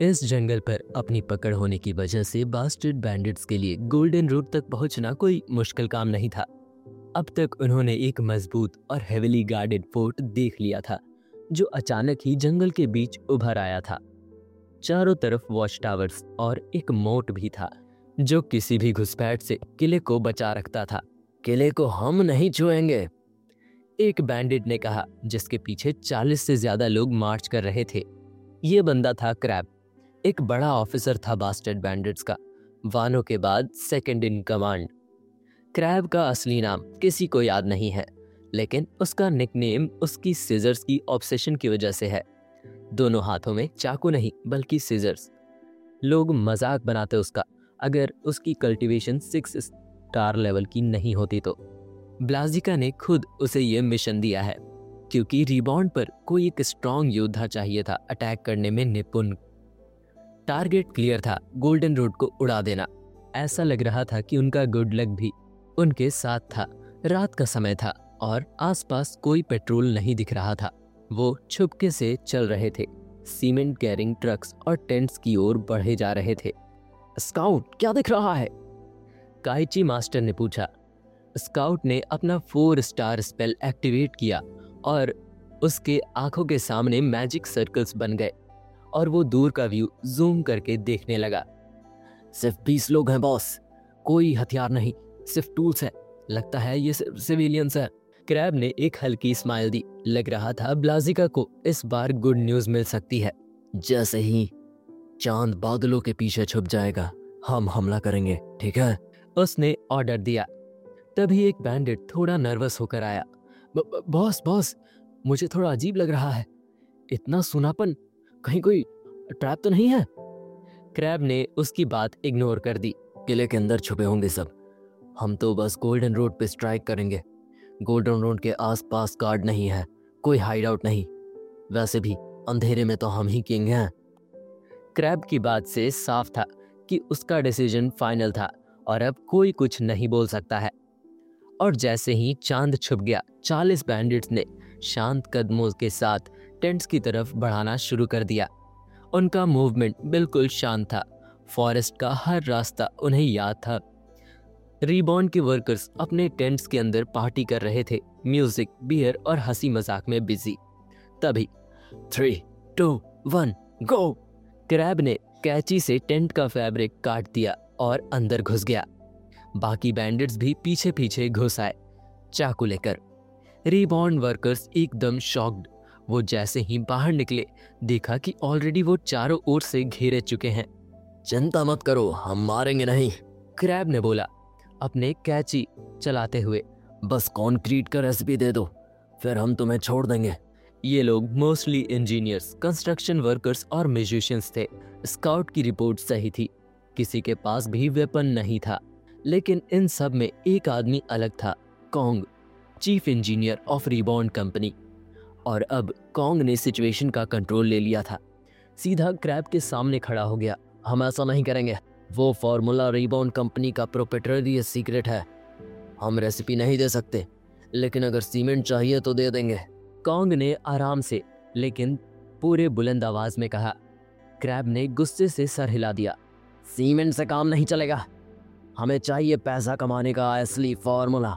इस जंगल पर अपनी पकड़ होने की वजह से बास्टर्ड बैंडिट्स के लिए गोल्डन रूट तक पहुँचना कोई मुश्किल काम नहीं था। अब तक उन्होंने एक मज़बूत और हेविली गार्डेड फोर्ट देख लिया था, जो अचानक ही जंगल के बीच उभर आया था। चारों तरफ़ वॉच टावर्स और एक मोट भी था, जो किसी भी घुसपैठ से किले को बचा रखता था। किले को हम नहीं छुएँगे। एक बैंडिट ने कहा, जिसके पीछे चालीस से ज़्यादा लोग मार्च कर रहे थे। ये बंदा था क्रैब एक बड़ा ऑफिसर था बास्टर्ड बैंडिट्स का। वानो के बाद सेकंड इन कमांड क्रैब का असली नाम किसी को याद नहीं है, लेकिन उसका निकनेम उसकी सीजर्स की ऑब्सेशन की वजह से है। दोनों हाथों में चाकू नहीं, बल्कि सीजर्स लोग मज़ाक बनाते उसका, अगर उसकी कल्टीवेशन सिक्स स्टार लेवल की नहीं होती तो। ब्लाजिका ने खुद उसे यह मिशन दिया है, क्योंकि रिबॉन्ड पर कोई एक स्ट्रॉन्ग योद्धा चाहिए था अटैक करने में निपुण। टारगेट क्लियर था, गोल्डन रोड को उड़ा देना। ऐसा लग रहा था कि उनका गुड लक भी उनके साथ था। रात का समय था और आसपास कोई पेट्रोल नहीं दिख रहा था। वो छुपके से चल रहे थे। सीमेंट कैरिंग ट्रक्स और टेंट्स की ओर बढ़े जा रहे थे। स्काउट, क्या दिख रहा है? काइची मास्टर ने पूछा। स्काउट ने अपना फोर स्टार स्पेल एक्टिवेट किया और उसके आँखों के सामने मैजिक सर्कल्स बन गए। और वो दूर का व्यू जूम करके देखने लगा। सिर्फ़ बीस लोग हैं, बॉस। कोई हथियार नहीं, सिर्फ़ टूल्स है। लगता है ये सिर्फ़ सिविलियंस है। क्रैब ने एक हल्की स्माइल दी। लग रहा था ब्लाजिका को इस बार गुड न्यूज़ मिल सकती है। जैसे ही चाँद बादलों के पीछे छुप जाएगा, हम हमला करेंगे, ठीक है? उसने ऑर्डर दिया। तभी एक बैंडिट थोड़ा नर्वस होकर आया। बॉस बॉस, मुझे थोड़ा अजीब लग रहा है। इतना सुनापन कहीं कोई ट्रैप तो नहीं है? क्रैब ने उसकी बात इग्नोर कर दी। किले के अंदर छुपे होंगे सब। हम तो बस गोल्डन रोड पे स्ट्राइक करेंगे। गोल्डन रोड के आसपास गार्ड नहीं है, कोई हाइड आउट नहीं। वैसे भी अंधेरे में तो हम ही किंग हैं। क्रैब की बात से साफ़ था कि उसका डिसीज़न फाइनल था और अब कोई कुछ नहीं बोल सकता है। और जैसे ही चाँद छुप गया, चालीस बैंडिट्स ने शांत कदमों के साथ टेंट्स की तरफ़ बढ़ाना शुरू कर दिया। उनका मूवमेंट बिल्कुल शांत था। फॉरेस्ट का हर रास्ता उन्हें याद था। रीबॉन्ड के वर्कर्स अपने टेंट्स के अंदर पार्टी कर रहे थे। म्यूज़िक बियर और हँसी मज़ाक में बिज़ी तभी three two one go crab ने कैची से टेंट का फैब्रिक काट दिया और अंदर घुस गया। बाकी बैंडिट्स भी पीछे पीछे घुस आए। चाकू लेकर। रीबॉन्ड वर्कर्स एकदम शॉक्ड वो जैसे ही बाहर निकले देखा कि ऑलरेडी वो चारों ओर से घेरे चुके हैं। चिंता मत करो हम मारेंगे नहीं। क्रैब ने बोला अपने कैची चलाते हुए। बस कॉन्क्रीट का रेसिपी दे दो फिर हम तुम्हें छोड़ देंगे। ये लोग मोस्टली इंजीनियर्स कंस्ट्रक्शन वर्कर्स और म्यूजिशियंस थे। स्काउट की रिपोर्ट सही थी। किसी के पास भी वेपन नहीं था। लेकिन इन सब में एक आदमी अलग था Kong chief engineer of Rebond company और अब कॉन्ग ने सिचुएशन का कंट्रोल ले लिया था। सीधा क्रैब के सामने खड़ा हो गया। हम ऐसा नहीं करेंगे। वो फॉर्मूला रिबॉन्ड कंपनी का प्रोपेटरी सीक्रेट है। हम रेसिपी नहीं दे सकते। लेकिन अगर सीमेंट चाहिए तो दे देंगे। कॉन्ग ने आराम से, लेकिन पूरे बुलंद आवाज़ में कहा क्रैब ने गुस्से से सर हिला दिया। सीमेंट से काम नहीं चलेगा। हमें चाहिए पैसा कमाने का असली फॉर्मूला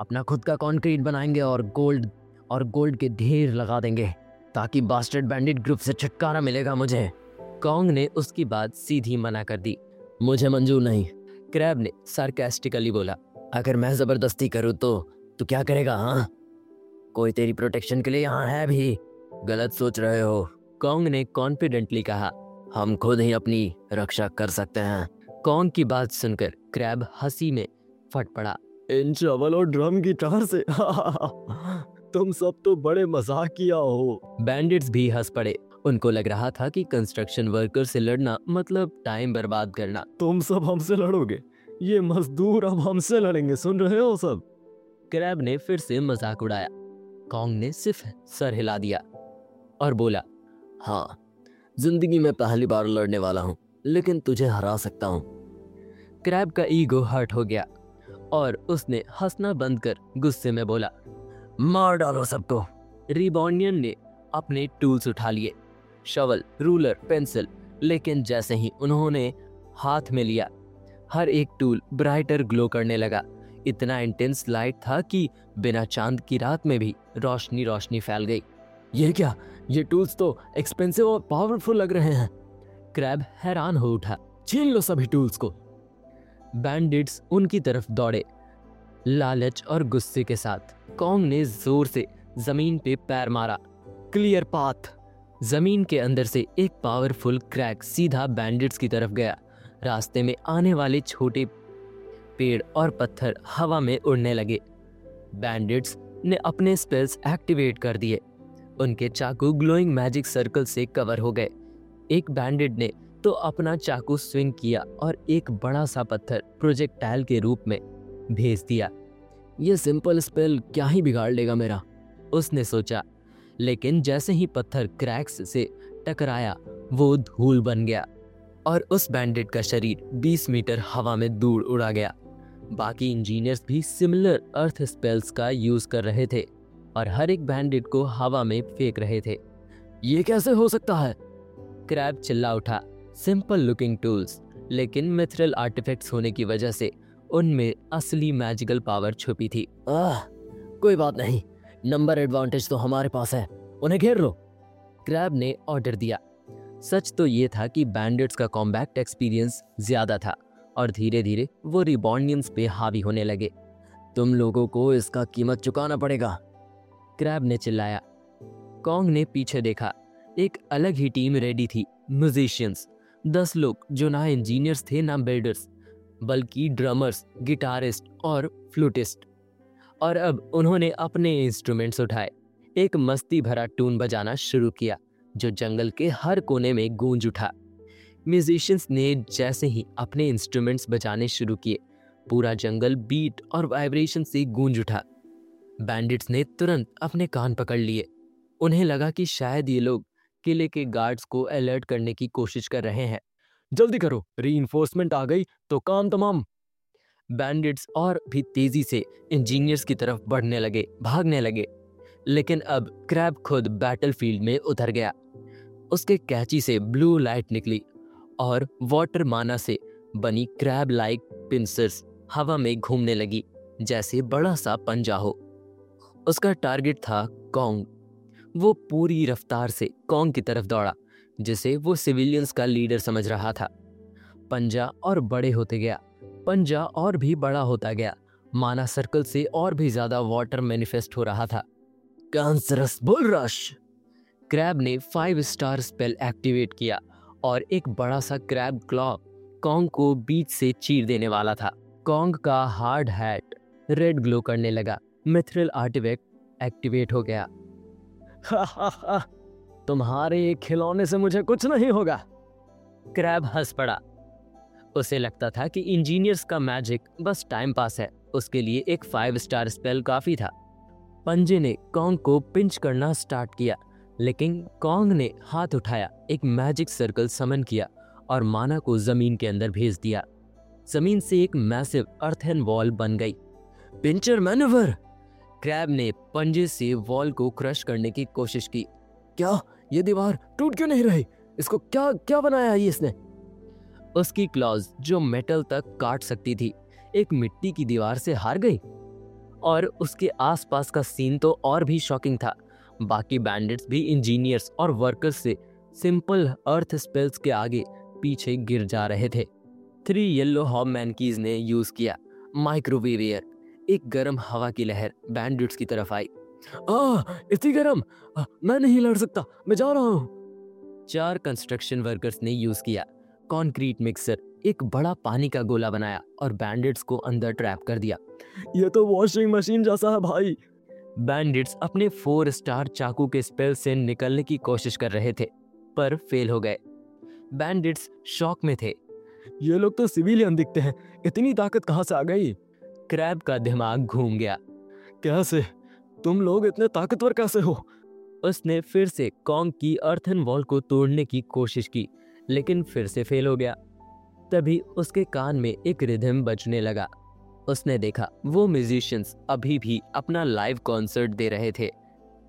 अपना खुद का कंक्रीट बनाएँगे और गोल्ड और गोल्ड के ढेर लगा देंगे, ताकि बास्टर्ड बैंडिट ग्रुप से छुटकारा मिलेगा मुझे। कॉन्ग ने उसकी बात सीधी मना कर दी। मुझे मंजूर नहीं। क्रैब ने सार्केस्टिकली बोला, अगर मैं ज़बरदस्ती करूँ तो तू क्या करेगा हाँ? कोई तेरी प्रोटेक्शन के लिए यहाँ है भी। गलत सोच रहे हो। कॉन्ग ने कॉन्फिडेंटली कहा, हम खुद ही अपनी रक्षा कर सकते हैं। कॉन्ग की बात सुनकर क्रैब हँसी में फट पड़ा। इन चावल और ड्रम गिटार से। तुम सब तो बड़े मज़ाक किया हो। बैंडिट्स भी हंस पड़े। उनको लग रहा था कि कंस्ट्रक्शन वर्कर से लड़ना मतलब टाइम बर्बाद करना। तुम सब हमसे लड़ोगे। ये मजदूर अब हमसे लड़ेंगे सुन रहे हो सब? क्रैब ने फिर से मज़ाक उड़ाया। कॉन्ग ने सिर्फ़ सर हिला दिया और बोला हाँ ज़िंदगी में पहली बार लड़ने वाला हूँ लेकिन तुझे हरा सकता हूँ। क्रैब का ईगो हर्ट हो गया और उसने हंसना बंद कर गुस्से में बोला मार डालो सबको। रिबॉन्डियन ने अपने टूल्स उठा लिए, शवल, रूलर, पेंसिल, लेकिन जैसे ही उन्होंने हाथ में लिया, हर एक टूल ब्राइटर ग्लो करने लगा। इतना इंटेंस लाइट था कि बिना चाँद की रात में भी रोशनी रोशनी फैल गई। ये क्या? ये टूल्स तो एक्सपेंसिव और पावरफुल लग रहे हैं। क्रैब हैरान हो उठा। छीन लो सभी टूल्स को। बैंडिट्स उनकी तरफ़ दौड़े। लालच और गुस्से के साथ कॉन्ग ने ज़ोर से ज़मीन पे पैर मारा। क्लियर पाथ ज़मीन के अंदर से एक पावरफुल क्रैक सीधा बैंडिट्स की तरफ़ गया। रास्ते में आने वाले छोटे पेड़ और पत्थर हवा में उड़ने लगे। बैंडिट्स ने अपने स्पेल्स एक्टिवेट कर दिए। उनके चाकू ग्लोइंग मैजिक सर्कल से कवर हो गए। एक बैंडिट ने तो अपना चाकू स्विंग किया और एक बड़ा सा पत्थर प्रोजेक्टाइल के रूप में भेज दिया। ये सिंपल स्पेल क्या ही बिगाड़ लेगा मेरा? उसने सोचा, लेकिन जैसे ही पत्थर क्रैक्स से टकराया, वो धूल बन गया और उस बैंडेड का शरीर 20 मीटर हवा में दूर उड़ा गया। बाकी इंजीनियर्स भी सिमिलर अर्थ स्पेल्स का यूज़ कर रहे थे और हर एक बैंडेड को हवा में फेंक रहे थे। ये कैसे हो सकता है? क्रैब चिल्ला उठा। सिंपल लुकिंग टूल्स लेकिन मिथरल आर्टिफैक्ट्स होने की वजह से उनमें असली मैजिकल पावर छुपी थी। आह, कोई बात नहीं। नंबर एडवांटेज तो हमारे पास है। उन्हें घेर लो। क्रैब ने ऑर्डर दिया। सच तो ये था कि बैंडेड्स का कॉम्बैक्ट एक्सपीरियंस ज़्यादा था और धीरे धीरे वो रिबॉन्डियंस पे हावी होने लगे। तुम लोगों को इसका कीमत चुकाना पड़ेगा। क्रैब ने चिल्लाया। कॉन्ग ने पीछे देखा। एक अलग ही टीम रेडी थी। म्यूजिशियंस दस लोग जो ना इंजीनियर्स थे ना बिल्डर्स बल्कि ड्रमर्स गिटारिस्ट और फ्लूटिस्ट और अब उन्होंने अपने इंस्ट्रूमेंट्स उठाए। एक मस्ती भरा टून बजाना शुरू किया, जो जंगल के हर कोने में गूंज उठा। म्यूजिशियंस ने जैसे ही अपने इंस्ट्रूमेंट्स बजाने शुरू किए, पूरा जंगल बीट और वाइब्रेशन से गूंज उठा। बैंडिट्स ने तुरंत अपने कान पकड़ लिए। उन्हें लगा कि शायद ये लोग किले के गार्ड्स को अलर्ट करने की कोशिश कर रहे हैं। जल्दी करो री आ गई तो काम तमाम। बैंडिट्स और भी तेज़ी से इंजीनियर्स की तरफ़ बढ़ने लगे, भागने लगे। लेकिन अब क्रैब खुद बैटलफील्ड में उतर गया। उसके कैची से ब्लू लाइट निकली और वाटर माना से बनी क्रैब लाइक पिंसर्स हवा में घूमने लगी, जैसे बड़ा सा पंजा हो। उसका टारगेट था कॉन्ग वो पूरी रफ्तार से कॉन्ग की तरफ़ दौड़ा। जिसे वो सिविलियंस का लीडर समझ रहा था। पंजा और बड़े होते गया। पंजा और भी बड़ा होता गया। माना सर्कल से और भी ज़्यादा वाटर मैनिफेस्ट हो रहा था। कैंसरस बुल रश क्रैब ने फाइव स्टार स्पेल एक्टिवेट किया और एक बड़ा सा क्रैब क्लॉ कॉन्ग को बीच से चीर देने वाला था। कॉन्ग का हार्ड हैट रेड ग्लो करने लगा। मिथ्रिल आर्टिफैक्ट एक्टिवेट हो गया। तुम्हारे खिलौने से मुझे कुछ नहीं होगा। क्रैब हंस पड़ा। उसे लगता था कि इंजीनियर्स का मैजिक बस टाइम पास है। उसके लिए एक फाइव स्टार स्पेल काफ़ी था। पंजे ने कॉन्ग को पिंच करना स्टार्ट किया, लेकिन कॉन्ग ने हाथ उठाया, एक मैजिक सर्कल समन किया और माना को ज़मीन के अंदर भेज दिया। ज़मीन से एक मैसिव अर्थन वॉल बन गई। Puncture manoeuvre! क्रैब ने पंजे से वॉल को क्रश करने की कोशिश की। क्या? ये दीवार टूट क्यों नहीं रही? इसको क्या क्या बनाया है इसने? उसकी क्लॉज जो मेटल तक काट सकती थी, एक मिट्टी की दीवार से हार गई। और उसके आसपास का सीन तो और भी शॉकिंग था। बाकी बैंडिट्स भी इंजीनियर्स और वर्कर्स से सिंपल अर्थ स्पेल्स के आगे पीछे गिर जा रहे थे। थ्री येलो हॉब मैनकीज ने यूज़ किया। माइक्रोवेव एयर एक गर्म हवा की लहर बैंडिट्स की तरफ़ आई। आ, इतनी गर्म। मैं नहीं लड़ सकता। मैं जा रहा हूँ। चार कंस्ट्रक्शन वर्कर्स ने यूज़ किया। कंक्रीट मिक्सर एक बड़ा पानी का गोला बनाया और बैंडिट्स को अंदर ट्रैप कर दिया। ये तो वॉशिंग मशीन जैसा है भाई। बैंडिट्स अपने फोर स्टार चाकू के स्पेल से निकलने की कोशिश कर रहे थे पर फेल हो गए। बैंडिट्स शॉक में थे। ये लोग तो सिविलियन दिखते हैं। इतनी ताकत कहाँ से आ गई? क्रैब का दिमाग घूम गया। कैसे? तुम लोग इतने ताकतवर कैसे हो? उसने फिर से कॉन्ग की अर्थन वॉल को तोड़ने की कोशिश की लेकिन फिर से फेल हो गया। तभी उसके कान में एक रिदम बजने लगा। उसने देखा वो म्यूजिशियंस अभी भी अपना लाइव कॉन्सर्ट दे रहे थे।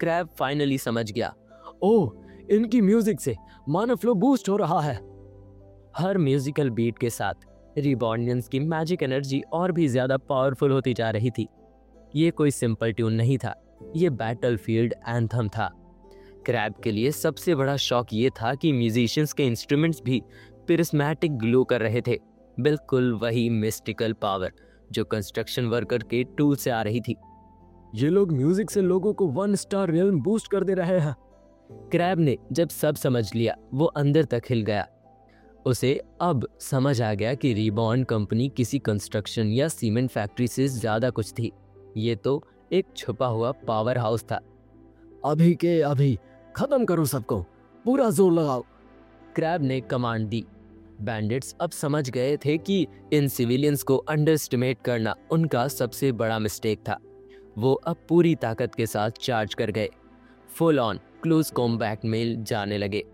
क्रैब फाइनली समझ गया। ओह इनकी म्यूज़िक से मानव फ्लो बूस्ट हो रहा है। हर म्यूजिकल बीट के साथ रिबॉन्डियंस की मैजिक एनर्जी और भी ज़्यादा पावरफुल होती जा रही थी। ये कोई सिंपल ट्यून नहीं था। ये बैटल फ़ील्ड एंथम था। क्रैब के लिए सबसे बड़ा शौक ये था कि म्यूजिशियंस के इंस्ट्रूमेंट्स भी पिरिस्मैटिक ग्लो कर रहे थे। बिल्कुल वही मिस्टिकल पावर जो कंस्ट्रक्शन वर्कर के टूल से आ रही थी। ये लोग म्यूज़िक से लोगों को वन स्टार रियल बूस्ट कर दे रहे हैं। क्रैब ने जब सब समझ लिया, वो अंदर तक हिल गया। उसे अब समझ आ गया कि रिबॉन्ड कंपनी किसी कंस्ट्रक्शन या सीमेंट फैक्ट्री से ज़्यादा कुछ थी। ये तो एक छुपा हुआ पावर हाउस था। अभी के अभी, खत्म करो सबको, पूरा ज़ोर लगाओ। क्रैब ने कमांड दी। बैंडिट्स अब समझ गए थे कि इन सिविलियंस को अंडर करना उनका सबसे बड़ा मिस्टेक था। वो अब पूरी ताकत के साथ चार्ज कर गए। फुल ऑन क्लोज कॉम्बैक्ट में जाने लगे।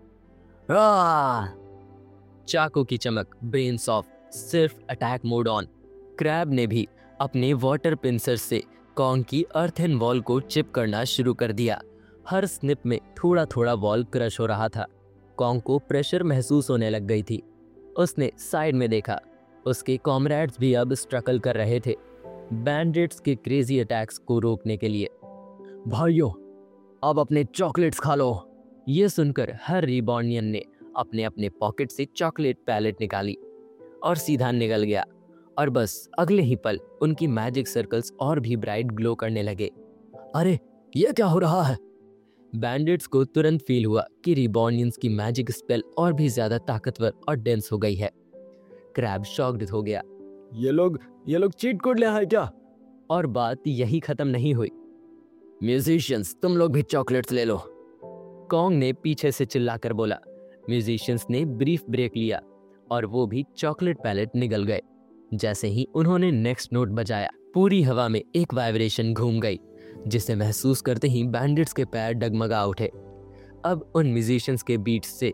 चाकू की चमक ब्रेन सॉफ्ट सिर्फ़ अटैक मोड ऑन क्रैब ने भी अपने वाटर पिंसर से कॉन्ग की अर्थन वॉल को चिप करना शुरू कर दिया। हर स्निप में थोड़ा थोड़ा वॉल क्रश हो रहा था। कॉन्ग को प्रेशर महसूस होने लग गई थी। उसने साइड में देखा। उसके कॉमरेड्स भी अब स्ट्रगल कर रहे थे। बैंडेट्स के क्रेजी अटैक्स को रोकने के लिए। भाइयों, अब अपने चॉकलेट्स खा लो। ये सुनकर हर रिबॉर्नियन ने अपने अपने पॉकेट से चॉकलेट पैलेट निकाली और सीधा निकल गया। और बस अगले ही पल उनकी मैजिक सर्कल्स और भी ब्राइट ग्लो करने लगे। अरे ये क्या हो रहा है? बैंडेट्स को तुरंत फील हुआ कि रिबॉनियंस की मैजिक स्पेल और भी ज़्यादा ताकतवर और डेंस हो गई है। क्रैब शॉक्ड हो गया। ये लोग ये लोग चीट कोड ले आए क्या? और बात यही खत्म नहीं हुई। म्यूजिशियंस तुम लोग भी चॉकलेट्स ले लो। कॉन्ग ने पीछे से चिल्लाकर बोला। म्यूजिशियंस ने ब्रीफ ब्रेक लिया और वो भी चॉकलेट पैलेट निकल गए। जैसे ही उन्होंने नेक्स्ट नोट बजाया पूरी हवा में एक वाइब्रेशन घूम गई जिसे महसूस करते ही बैंडिट्स के पैर डगमगा उठे। अब उन म्यूजिशियंस के बीट्स से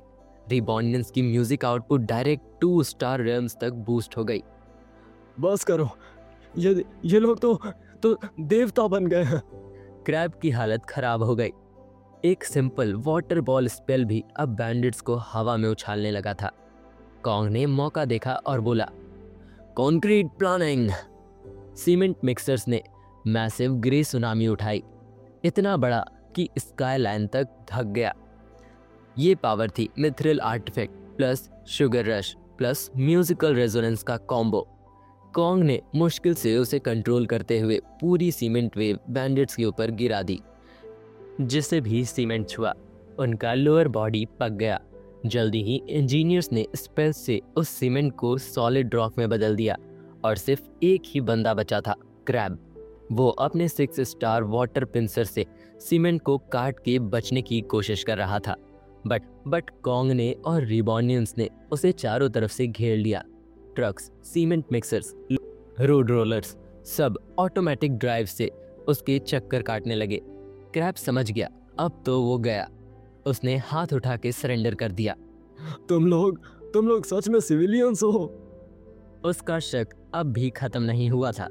रिबॉन्डेंस की music output direct to star Rhames तक बूस्ट हो गई। बस करो ये ये लोग तो तो देवता बन गए हैं। क्रैब की हालत खराब हो गई। एक सिंपल वाटर बॉल स्पेल भी अब बैंडिट्स को हवा में उछालने लगा था। कॉन्ग ने मौका देखा और बोला कॉन्क्रीट प्लानिंग सीमेंट मिक्सर्स ने मैसिव ग्रे सुनामी उठाई। इतना बड़ा कि स्काई लाइन तक धक गया। ये पावर थी mithril artefact plus sugar rush plus musical resonance का कॉम्बो कॉन्ग ने मुश्किल से उसे कंट्रोल करते हुए पूरी सीमेंट वेव बैंडेट्स के ऊपर गिरा दी। जिसे भी सीमेंट छुआ, उनका लोअर बॉडी पक गया। जल्दी ही इंजीनियर्स ने स्पेल से उस सीमेंट को सॉलिड रॉक में बदल दिया और सिर्फ़ एक ही बंदा बचा था, क्रैब। वो अपने सिक्स स्टार वाटर पिंसर से सीमेंट को काट के बचने की कोशिश कर रहा था, बट बट कॉन्ग ने और रिबॉनियंस ने उसे चारों तरफ़ से घेर लिया। Trucks, cement mixers, road rollers सब ऑटोमेटिक ड्राइव से उसके चक्कर काटने लगे। क्रैप समझ गया, अब तो वो गया। उसने हाथ उठा के सरेंडर कर दिया। तुम लोग तुम लोग सच में सिविलियंस हो। उसका शक अब भी खत्म नहीं हुआ था।